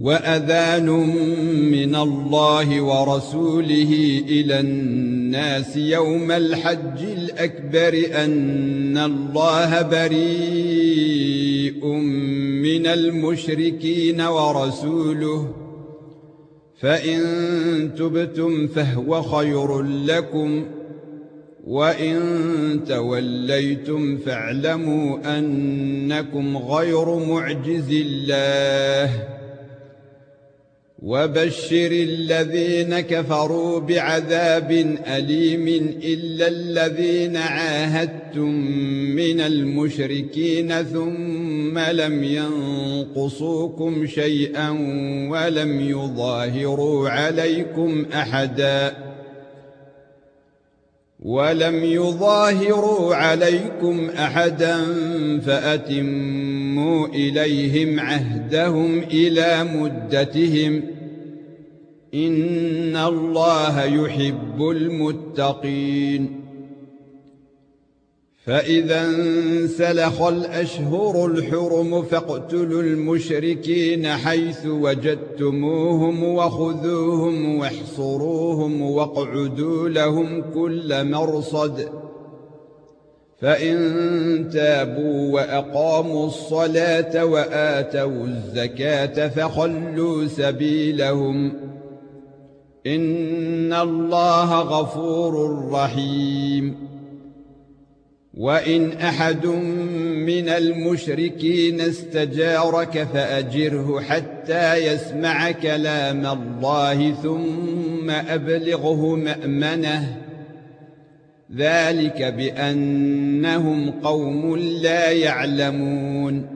وأذان من الله ورسوله إلى الناس يوم الحج الأكبر أن الله بريء من المشركين ورسوله. فإن تبتم فهو خير لكم وإن توليتم فاعلموا أنكم غير معجز الله. وبشر الذين كفروا بعذاب أليم إلا الذين عاهدتم من المشركين ثم لم ينقصوكم شيئا ولم يظاهروا عليكم أحدا ولم يظاهروا عليكم أحدا فأتموا إليهم عهدهم إلى مدتهم ۖ ان الله يحب المتقين فاذا انسلخ الأشهر الحرم فاقتلوا المشركين حيث وجدتموهم وخذوهم واحصروهم واقعدوا لهم كل مرصد فإن تابوا وأقاموا الصلاة وآتوا الزكاة فخلوا سبيلهم ان الله غفور رحيم وان احد من المشركين استجارك فاجره حتى يسمع كلام الله ثم ابلغه مامنه ذلك بانهم قوم لا يعلمون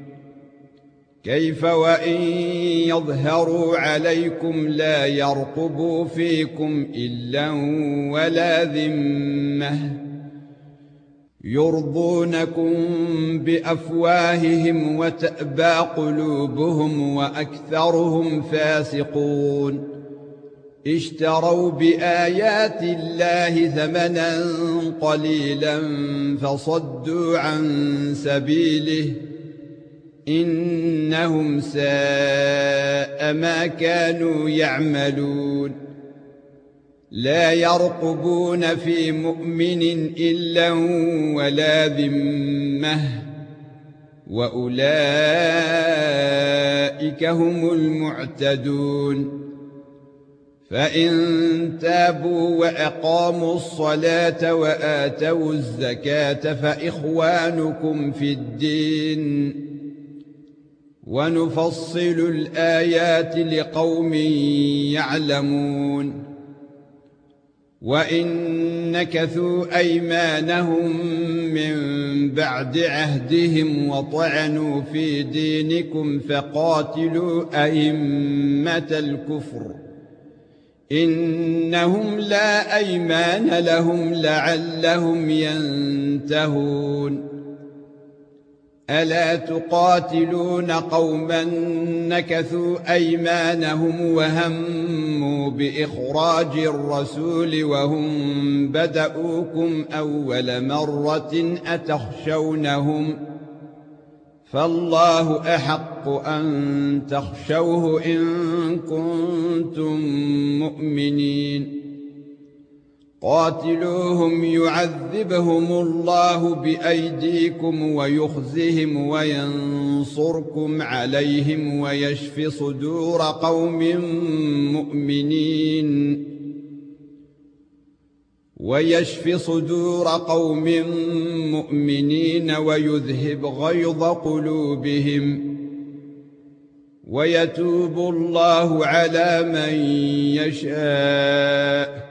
كيف وإن يظهروا عليكم لا يرقبوا فيكم إلا ولا ذمة يرضونكم بأفواههم وتأبى قلوبهم وأكثرهم فاسقون اشتروا بآيات الله ثمنا قليلا فصدوا عن سبيله إنهم ساء ما كانوا يعملون. لا يرقبون في مؤمن إلا ولا ذمة. وأولئك هم المعتدون. فإن تابوا وأقاموا الصلاة وآتوا الزكاة فإخوانكم في الدين. ونفصل الآيات لقوم يعلمون. وإن نكثوا أيمانهم من بعد عهدهم وطعنوا في دينكم فقاتلوا أئمة الكفر. إنهم لا أيمان لهم لعلهم ينتهون. ألا تقاتلون قوما نكثوا أيمانهم وهموا بإخراج الرسول وهم بدؤوكم أول مرة أتخشونهم فالله أحق أن تخشوه إن كنتم مؤمنين قاتلوهم يعذبهم الله بأيديكم ويخزهم وينصركم عليهم ويشف صدور قوم مؤمنين ويشفي صدور قوم مؤمنين ويذهب غيظ قلوبهم ويتوب الله على من يشاء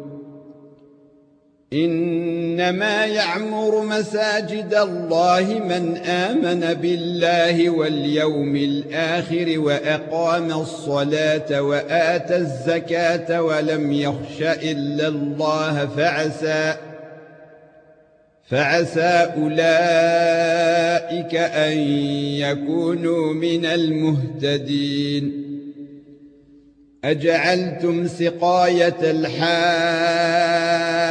إنما يعمر مساجد الله من آمن بالله واليوم الآخر وأقام الصلاة وآتى الزكاة ولم يخش إلا الله فعسى فعسى أولئك أن يكونوا من المهتدين. أجعلتم سقاية الحاج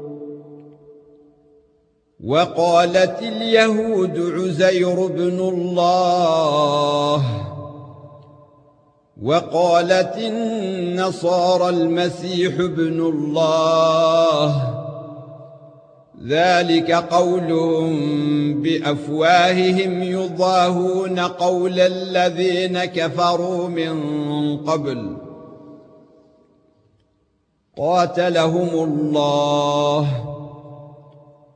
وقالت اليهود عزير بن الله. وقالت النصارى المسيح ابن الله. ذلك قولهم بأفواههم يضاهون قول الذين كفروا من قبل. قاتلهم الله.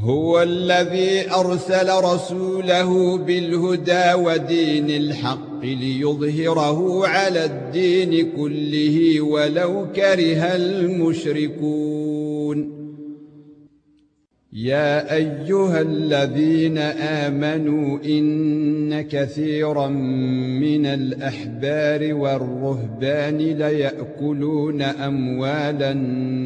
هو الذي أرسل رسوله بالهدى ودين الحق ليظهره على الدين كله ولو كره المشركون. يا أيها الذين آمنوا إن كثيرا من الأحبار والرهبان ليأكلون أموال الناس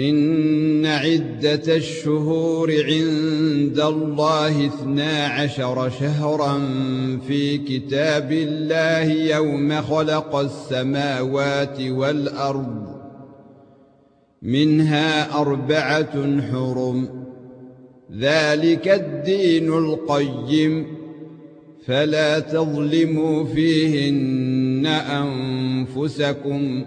إن عدة الشهور عند الله اثنا عشر شهرا في كتاب الله يوم خلق السماوات والأرض. منها أربعة حرم. ذلك الدين القيم. فلا تظلموا فيهن أنفسكم.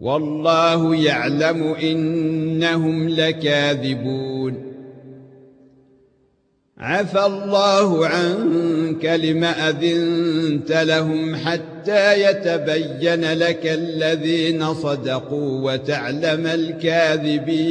والله يعلم إنهم لكاذبون. عفى الله عنك لم أذنت لهم حتى يتبين لك الذين صدقوا وتعلم الكاذبين.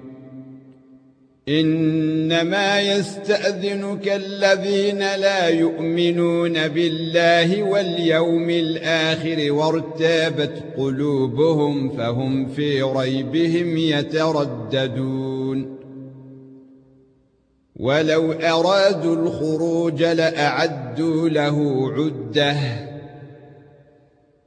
إنما يستأذنك الذين لا يؤمنون بالله واليوم الآخر وارتابت قلوبهم فهم في ريبهم يترددون. ولو أرادوا الخروج لأعدوا له عدة.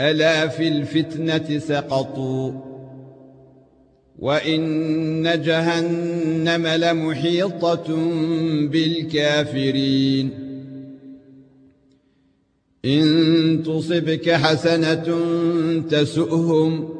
ألا في الفتنة سقطوا وإن جهنم لمحيطة بالكافرين إن تصبك حسنة تسؤهم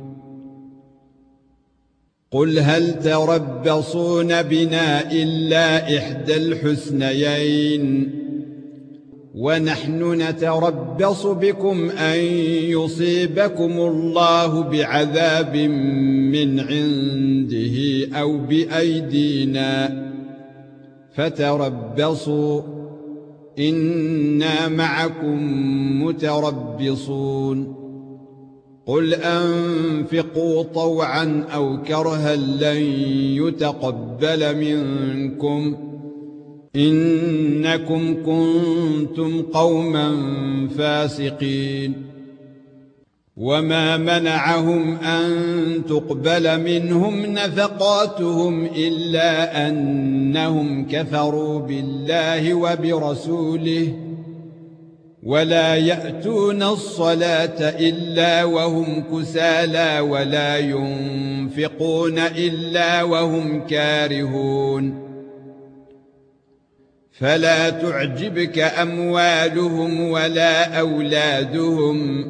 قل هل تربصون بنا إلا إحدى الحسنيين ونحن نتربص بكم أن يصيبكم الله بعذاب من عنده أو بأيدينا فتربصوا إنا معكم متربصون قل انفقوا طوعا أو كرها لن يتقبل منكم انكم كنتم قوما فاسقين وما منعهم ان تقبل منهم نفقاتهم الا انهم كفروا بالله وبرسوله ولا يأتون الصلاة إلا وهم كسالى ولا ينفقون إلا وهم كارهون. فلا تعجبك أموالهم ولا أولادهم.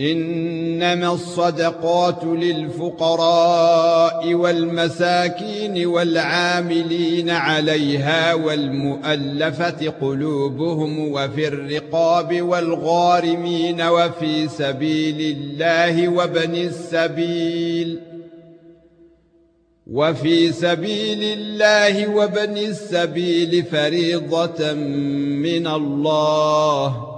إنما الصدقات للفقراء والمساكين والعاملين عليها والمؤلفة قلوبهم وفي الرقاب والغارمين وفي سبيل الله وابن السبيل وفي سبيل الله وابن السبيل فريضة من الله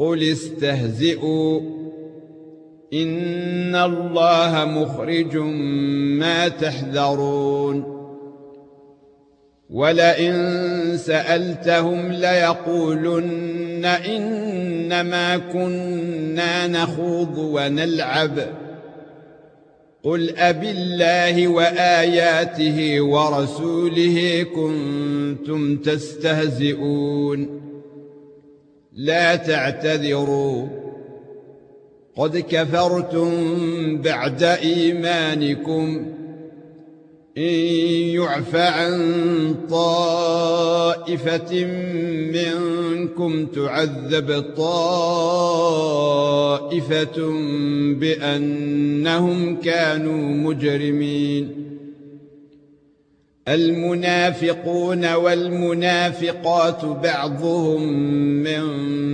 قل استهزئوا ان الله مخرج ما تحذرون ولئن سالتهم ليقولن انما كنا نخوض ونلعب قل ابي الله واياته ورسوله كنتم تستهزئون لا تعتذروا. قد كفرتم بعد إيمانكم. إن يعف عن طائفة منكم تعذب طائفة بأنهم كانوا مجرمين. المنافقون والمنافقات بعضهم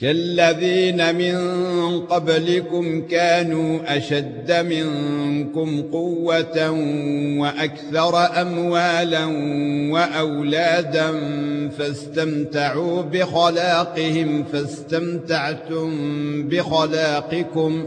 كالذين من قبلكم كانوا أشد منكم قوة وأكثر أموالا وأولادا فاستمتعوا بخلاقهم فاستمتعتم بخلاقكم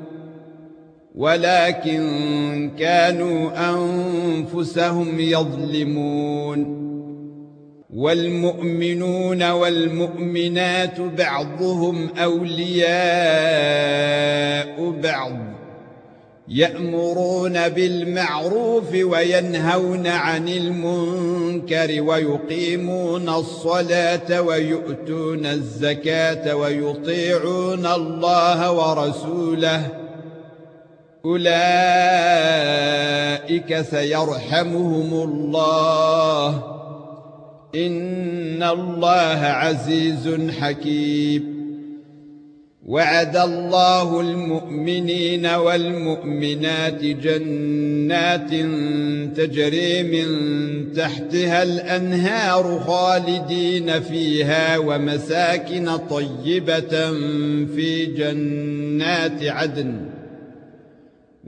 ولكن كانوا أنفسهم يظلمون. والمؤمنون والمؤمنات بعضهم أولياء بعض يأمرون بالمعروف وينهون عن المنكر ويقيمون الصلاة ويؤتون الزكاة ويطيعون الله ورسوله. أولئك سيرحمهم الله. إن الله عزيز حكيم. وعد الله المؤمنين والمؤمنات جنات تجري من تحتها الأنهار خالدين فيها ومساكن طيبة في جنات عدن.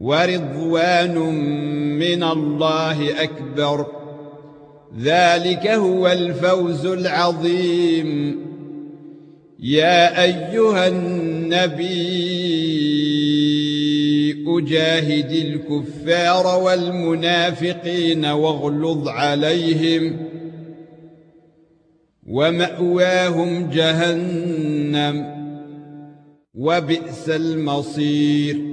ورضوان من الله أكبر. ذلك هو الفوز العظيم. يا أيها النبي أجاهد الكفار والمنافقين واغلظ عليهم. ومأواهم جهنم. وبئس المصير.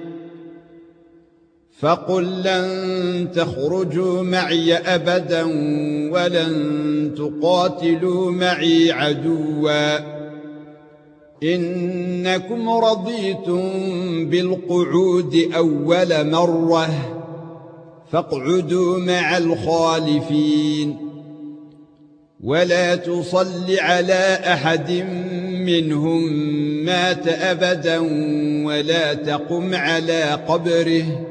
فقل لن تخرجوا معي أبدا ولن تقاتلوا معي عدوا. إنكم رضيتم بالقعود أول مرة فاقعدوا مع الخالفين. ولا تصل على أحد منهم مات أبدا ولا تقم على قبره.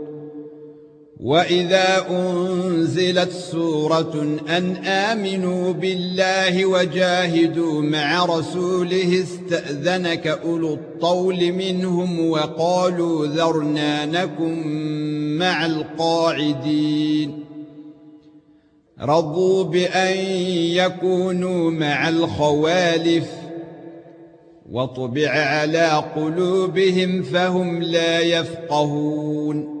واذا انزلت سوره ان امنوا بالله وجاهدوا مع رسوله استاذنك اولو الطول منهم وقالوا ذرنا نكن مع القاعدين رضوا بان يكونوا مع الخوالف وطبع على قلوبهم فهم لا يفقهون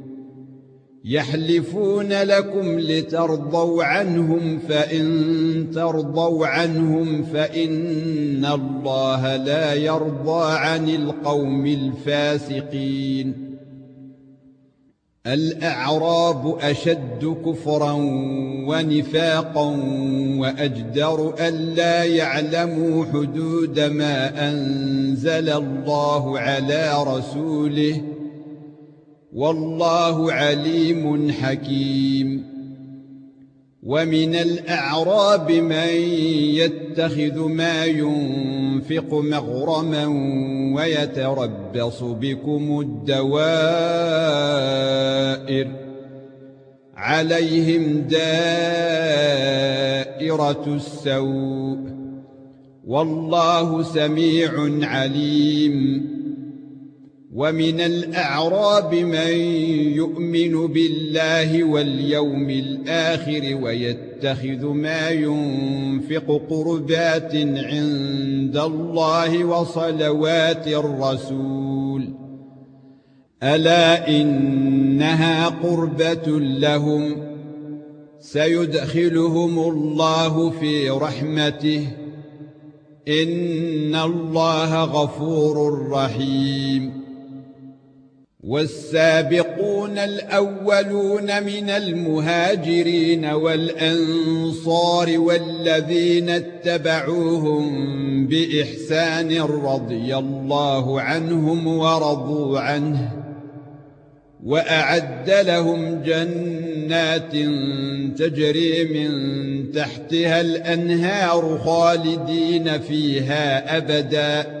يحلفون لكم لترضوا عنهم فإن ترضوا عنهم فإن الله لا يرضى عن القوم الفاسقين. الأعراب أشد كفرا ونفاقا وأجدر ألا يعلموا حدود ما أنزل الله على رسوله والله عليم حكيم. ومن الأعراب من يتخذ ما ينفق مغرما ويتربص بكم الدوائر عليهم دائرة السوء والله سميع عليم. ومن الأعراب من يؤمن بالله واليوم الآخر ويتخذ ما ينفق قربات عند الله وصلوات الرسول. ألا إنها قربة لهم؟ سيدخلهم الله في رحمته. إن الله غفور رحيم. والسابقون الأولون من المهاجرين والأنصار والذين اتبعوهم بإحسان رضي الله عنهم ورضوا عنه وأعد لهم جنات تجري من تحتها الأنهار خالدين فيها أبدا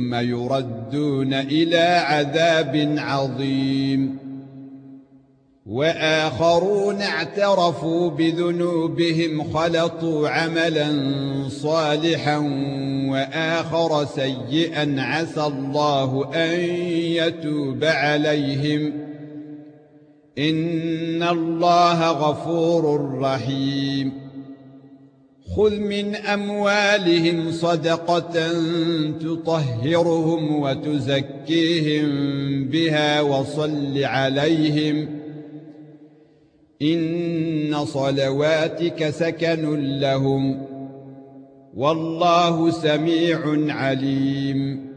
يردون إلى عذاب عظيم. وآخرون اعترفوا بذنوبهم خلطوا عملا صالحا وآخر سيئا عسى الله أن يتوب عليهم. إن الله غفور رحيم. خذ من اموالهم صدقه تطهرهم وتزكيهم بها وصل عليهم ان صلواتك سكن لهم والله سميع عليم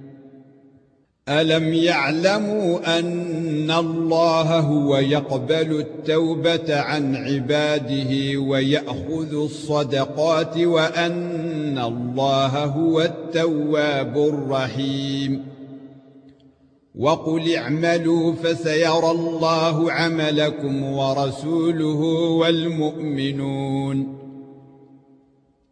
ألم يعلموا أن الله هو يقبل التوبة عن عباده ويأخذ الصدقات وأن الله هو التواب الرحيم؟ وقل اعملوا فسيرى الله عملكم ورسوله والمؤمنون.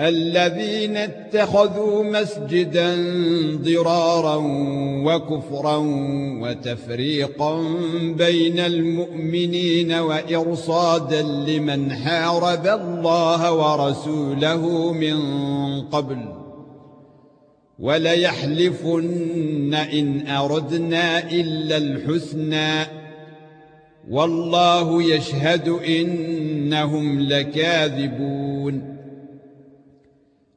الذين اتخذوا مسجدا ضرارا وكفرا وتفريقا بين المؤمنين وإرصادا لمن حارب الله ورسوله من قبل. ولا يحلفن إن أردنا إلا الحسنى. والله يشهد إنهم لكاذبون.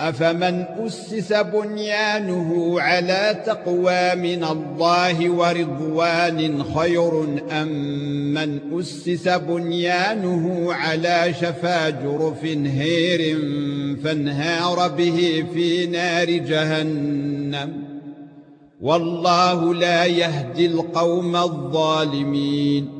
أفمن أسس بنيانه على تقوى من الله ورضوان خير أم من أسس بنيانه على شفا جرف هير فانهار به في نار جهنم؟ والله لا يهدي القوم الظالمين.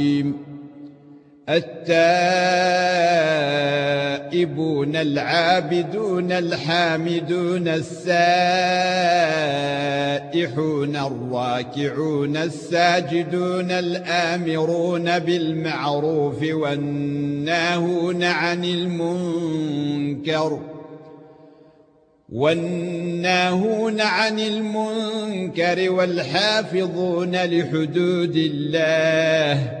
التائبون العابدون الحامدون السائحون الراكعون الساجدون الآمرون بالمعروف والناهون عن المنكر والناهون عن المنكر والحافظون لحدود الله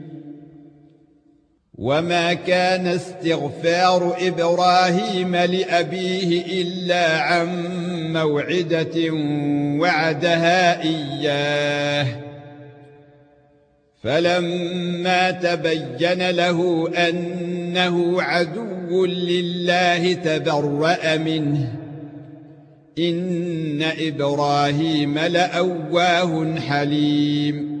وما كان استغفار إبراهيم لابيه الا عن موعده وعدها اياه فلما تبين له انه عدو لله تبرأ منه ان إبراهيم لأواه حليم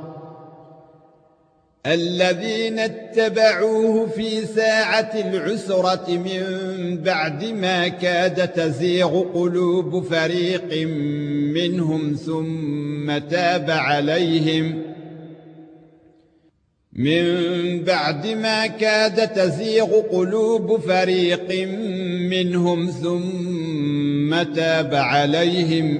الذين اتبعوه في ساعة العسرة من بعد ما كاد تزيغ قلوب فريق منهم ثم تاب عليهم. من بعد ما كاد تزيغ قلوب فريق منهم ثم تاب عليهم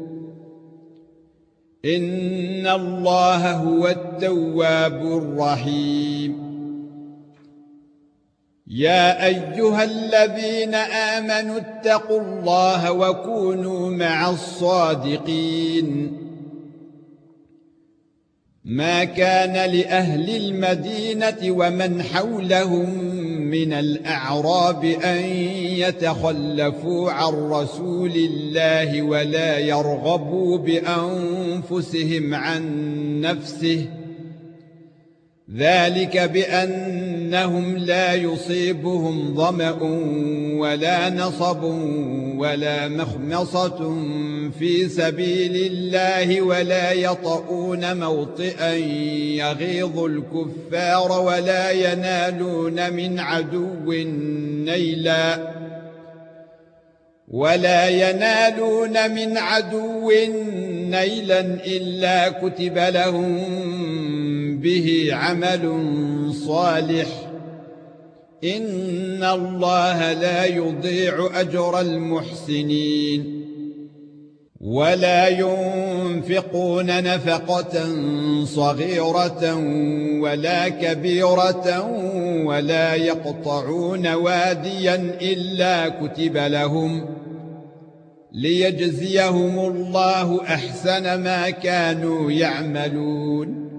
ان الله هو التواب الرحيم يا ايها الذين امنوا اتقوا الله وكونوا مع الصادقين ما كان لاهل المدينة ومن حولهم من الأعراب أن يتخلفوا عن رسول الله ولا يرغبوا بأنفسهم عن نفسه ذلك بأنهم لا يصيبهم ظمأ ولا نصب ولا مخمصة في سبيل الله ولا يطؤون موطئا يغيظ الكفار ولا ينالون من عدو نيلا ولا ينالون من عدو نيلا إلا كتب لهم به عمل صالح. إن الله لا يضيع أجر المحسنين. ولا ينفقون نفقة صغيرة ولا كبيرة ولا يقطعون واديا إلا كتب لهم ليجزيهم الله أحسن ما كانوا يعملون.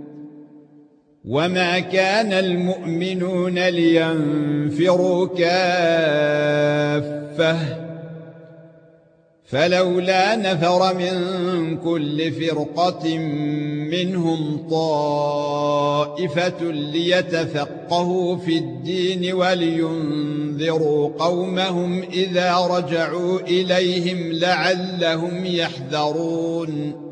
وما كان المؤمنون لينفروا كافه فلولا نفر من كل فرقه منهم طائفه ليتفقهوا في الدين ولينذروا قومهم اذا رجعوا اليهم لعلهم يحذرون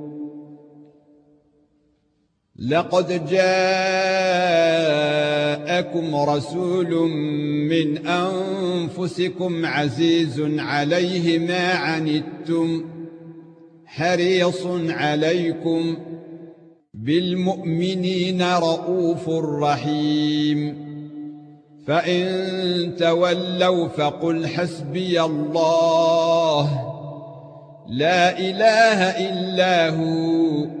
لقد جاءكم رسول من أنفسكم عزيز عليه ما عنتم حريص عليكم بالمؤمنين رؤوف رحيم. فإن تولوا فقل حسبي الله لا إله إلا هو.